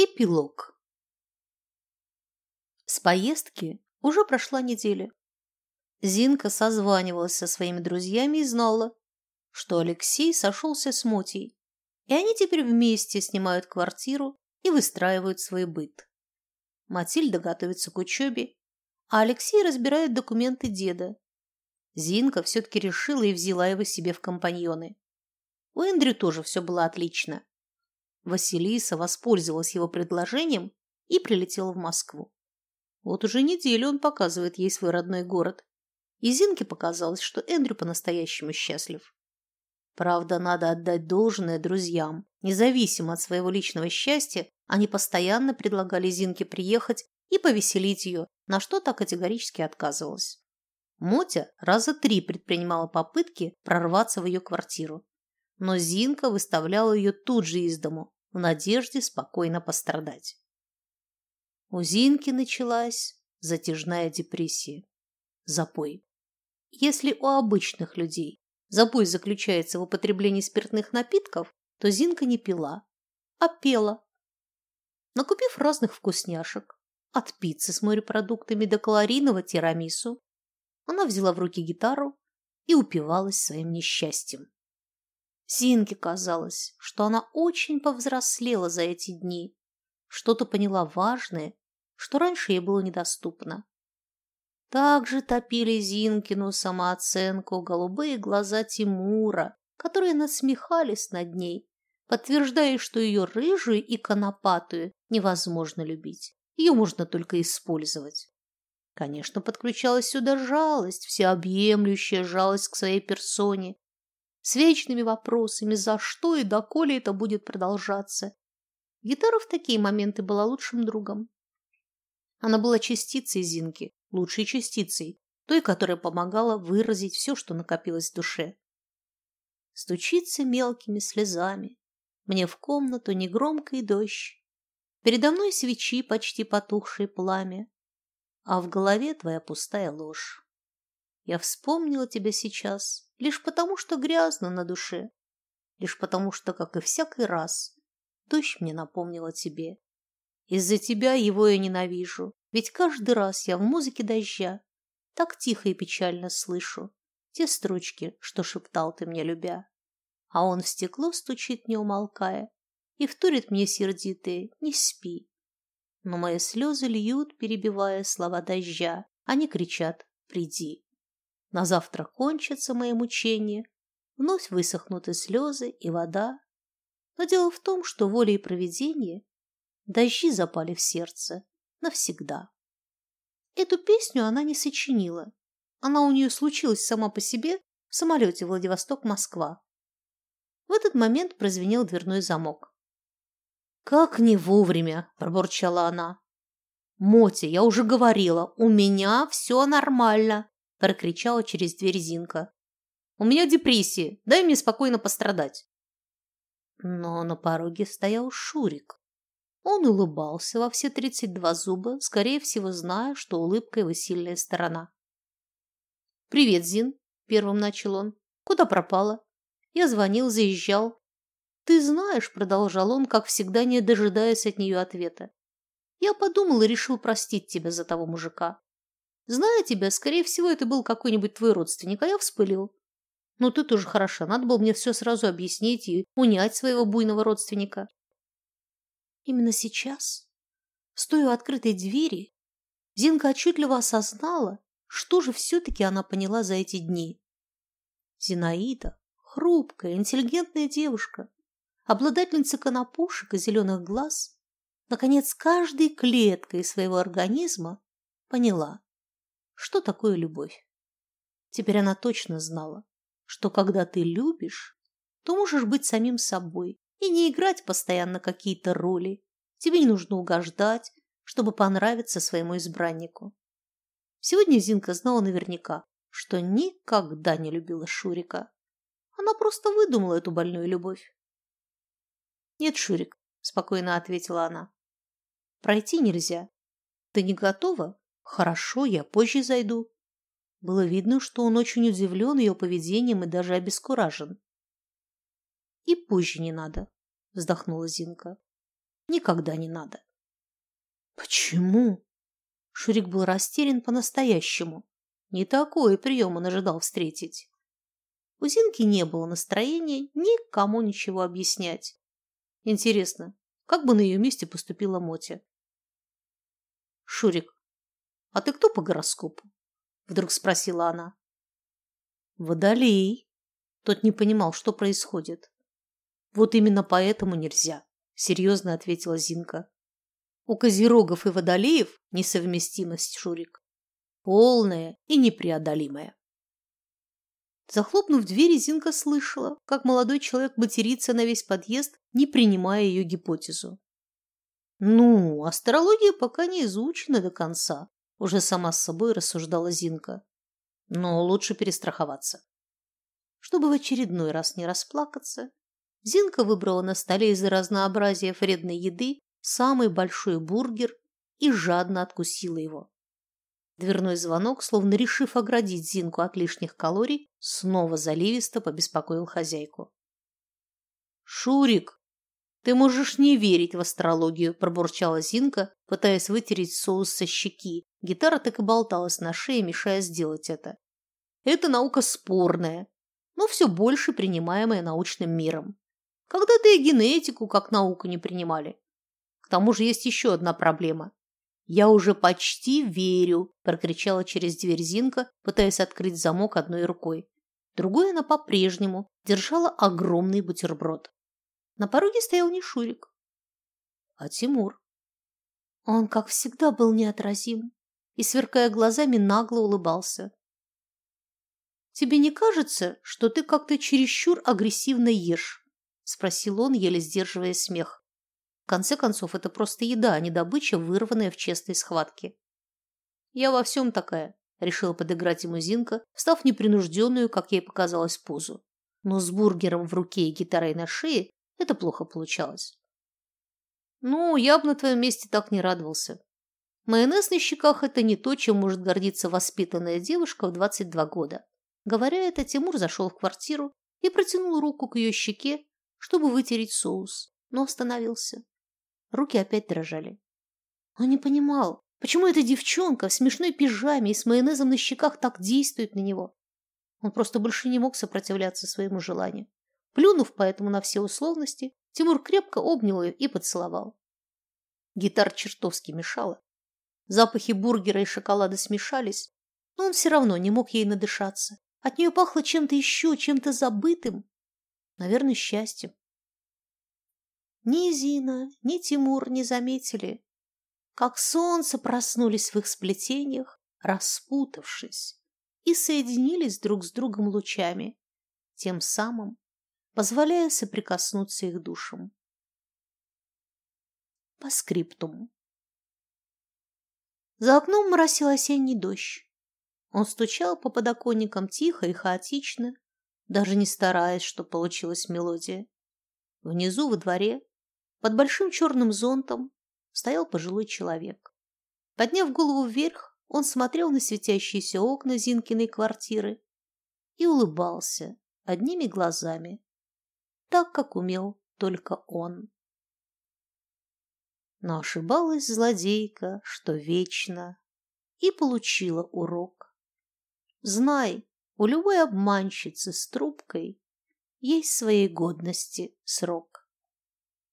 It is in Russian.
Эпилог. С поездки уже прошла неделя. Зинка созванивалась со своими друзьями и знала, что Алексей сошелся с Мотей, и они теперь вместе снимают квартиру и выстраивают свой быт. Матильда готовится к учебе, а Алексей разбирает документы деда. Зинка все-таки решила и взяла его себе в компаньоны. У Эндрю тоже все было отлично. Василиса воспользовалась его предложением и прилетела в Москву. Вот уже неделю он показывает ей свой родной город. И Зинке показалось, что Эндрю по-настоящему счастлив. Правда, надо отдать должное друзьям. Независимо от своего личного счастья, они постоянно предлагали Зинке приехать и повеселить ее, на что та категорически отказывалась. Мотя раза три предпринимала попытки прорваться в ее квартиру. Но Зинка выставляла ее тут же из дому, в надежде спокойно пострадать. У Зинки началась затяжная депрессия. Запой. Если у обычных людей запой заключается в употреблении спиртных напитков, то Зинка не пила, а пела. Накупив разных вкусняшек, от пиццы с морепродуктами до калорийного тирамису, она взяла в руки гитару и упивалась своим несчастьем. Зинке казалось, что она очень повзрослела за эти дни, что-то поняла важное, что раньше ей было недоступно. Также топили Зинкину самооценку голубые глаза Тимура, которые насмехались над ней, подтверждая, что ее рыжую и конопатую невозможно любить, ее можно только использовать. Конечно, подключалась сюда жалость, всеобъемлющая жалость к своей персоне, с вечными вопросами, за что и доколе это будет продолжаться. Гитара в такие моменты была лучшим другом. Она была частицей Зинки, лучшей частицей, той, которая помогала выразить все, что накопилось в душе. Стучится мелкими слезами. Мне в комнату негромкий дождь. Передо мной свечи, почти потухшие пламя, а в голове твоя пустая ложь. Я вспомнила тебя сейчас, лишь потому, что грязно на душе, лишь потому, что, как и всякий раз, дождь мне напомнил о тебе. Из-за тебя его я ненавижу, ведь каждый раз я в музыке дождя так тихо и печально слышу те строчки, что шептал ты мне, любя. А он в стекло стучит, не умолкая, и вторит мне сердитые «не спи». Но мои слезы льют, перебивая слова дождя, они кричат «приди». На завтра кончатся мои мучения, вновь высохнут и слезы, и вода. Но дело в том, что волей провидения дожди запали в сердце навсегда. Эту песню она не сочинила. Она у нее случилась сама по себе в самолете Владивосток-Москва. В этот момент прозвенел дверной замок. «Как не вовремя!» – пробурчала она. «Мотя, я уже говорила, у меня все нормально прокричала через дверь Зинка. «У меня депрессия, дай мне спокойно пострадать». Но на пороге стоял Шурик. Он улыбался во все тридцать два зуба, скорее всего, зная, что улыбка его сильная сторона. «Привет, Зин», – первым начал он. «Куда пропала?» Я звонил, заезжал. «Ты знаешь», – продолжал он, как всегда, не дожидаясь от нее ответа. «Я подумал и решил простить тебя за того мужика. Зная тебя, скорее всего, это был какой-нибудь твой родственник, а я вспылил. Ну, ты тоже хороша. Надо было мне все сразу объяснить и унять своего буйного родственника. Именно сейчас, стоя у открытой двери, Зинка отчетливо осознала, что же все-таки она поняла за эти дни. Зинаида, хрупкая, интеллигентная девушка, обладательница конопушек и зеленых глаз, наконец, каждой клеткой своего организма поняла, что такое любовь. Теперь она точно знала, что когда ты любишь, то можешь быть самим собой и не играть постоянно какие-то роли. Тебе не нужно угождать, чтобы понравиться своему избраннику. Сегодня Зинка знала наверняка, что никогда не любила Шурика. Она просто выдумала эту больную любовь. «Нет, Шурик», – спокойно ответила она. «Пройти нельзя. Ты не готова «Хорошо, я позже зайду». Было видно, что он очень удивлен ее поведением и даже обескуражен. «И позже не надо», – вздохнула Зинка. никогда не надо. Почему? Шурик был растерян по-настоящему. Не такой прием он ожидал встретить. У Зинки не было настроения никому ничего объяснять. Интересно, как бы на ее месте поступила Мотя? «Шурик, а ты кто по гороскопу?» Вдруг спросила она. «Водолей». Тот не понимал, что происходит. «Вот именно поэтому нельзя», – серьезно ответила Зинка. «У козерогов и водолеев несовместимость, Шурик. Полная и непреодолимая». Захлопнув дверь, Зинка слышала, как молодой человек матерится на весь подъезд, не принимая ее гипотезу. «Ну, астрология пока не изучена до конца», – уже сама с собой рассуждала Зинка. «Но лучше перестраховаться». Чтобы в очередной раз не расплакаться, Зинка выбрала на столе из разнообразия вредной еды самый большой бургер и жадно откусила его. Дверной звонок, словно решив оградить Зинку от лишних калорий, снова заливисто побеспокоил хозяйку. «Шурик, ты можешь не верить в астрологию», – пробурчала Зинка, пытаясь вытереть соус со щеки. Гитара так и болталась на шее, мешая сделать это. «Это наука спорная, но все больше принимаемая научным миром. Когда-то и генетику как науку не принимали. К тому же есть еще одна проблема. «Я уже почти верю», – прокричала через дверь Зинка, пытаясь открыть замок одной рукой. Другой она по-прежнему держала огромный бутерброд. На пороге стоял не Шурик, а Тимур. Он, как всегда, был неотразим и, сверкая глазами, нагло улыбался. «Тебе не кажется, что ты как-то чересчур агрессивно ешь?» – спросил он, еле сдерживая смех. В конце концов, это просто еда, а не добыча, вырванная в честной схватке. «Я во всем такая», – решила подыграть ему Зинка, встав непринужденную, как ей показалось, позу. Но с бургером в руке и гитарой на шее это плохо получалось. «Ну, я бы на твоем месте так не радовался. Майонез на щеках – это не то, чем может гордиться воспитанная девушка в 22 года». Говоря это, Тимур зашел в квартиру и протянул руку к ее щеке, чтобы вытереть соус, но остановился. Руки опять дрожали. Он не понимал, почему эта девчонка в смешной пижаме и с майонезом на щеках так действует на него. Он просто больше не мог сопротивляться своему желанию. Плюнув поэтому на все условности, Тимур крепко обнял ее и поцеловал. Гитар чертовски мешала. Запахи бургера и шоколада смешались, но он все равно не мог ей надышаться. От нее пахло чем-то еще, чем-то забытым. Наверное, счастьем. Ни Зина, ни Тимур не заметили, как солнце проснулись в их сплетениях, распутавшись, и соединились друг с другом лучами, тем самым позволяя соприкоснуться их душам. По скриптуму. За окном моросил осенний дождь. Он стучал по подоконникам тихо и хаотично, даже не стараясь, чтобы получилась мелодия. Внизу во дворе под большим черным зонтом стоял пожилой человек. Подняв голову вверх, он смотрел на светящиеся окна Зинкиной квартиры и улыбался одними глазами, так, как умел только он. Но ошибалась злодейка, что вечно, и получила урок. Знай, у любой обманщицы с трубкой есть своей годности срок.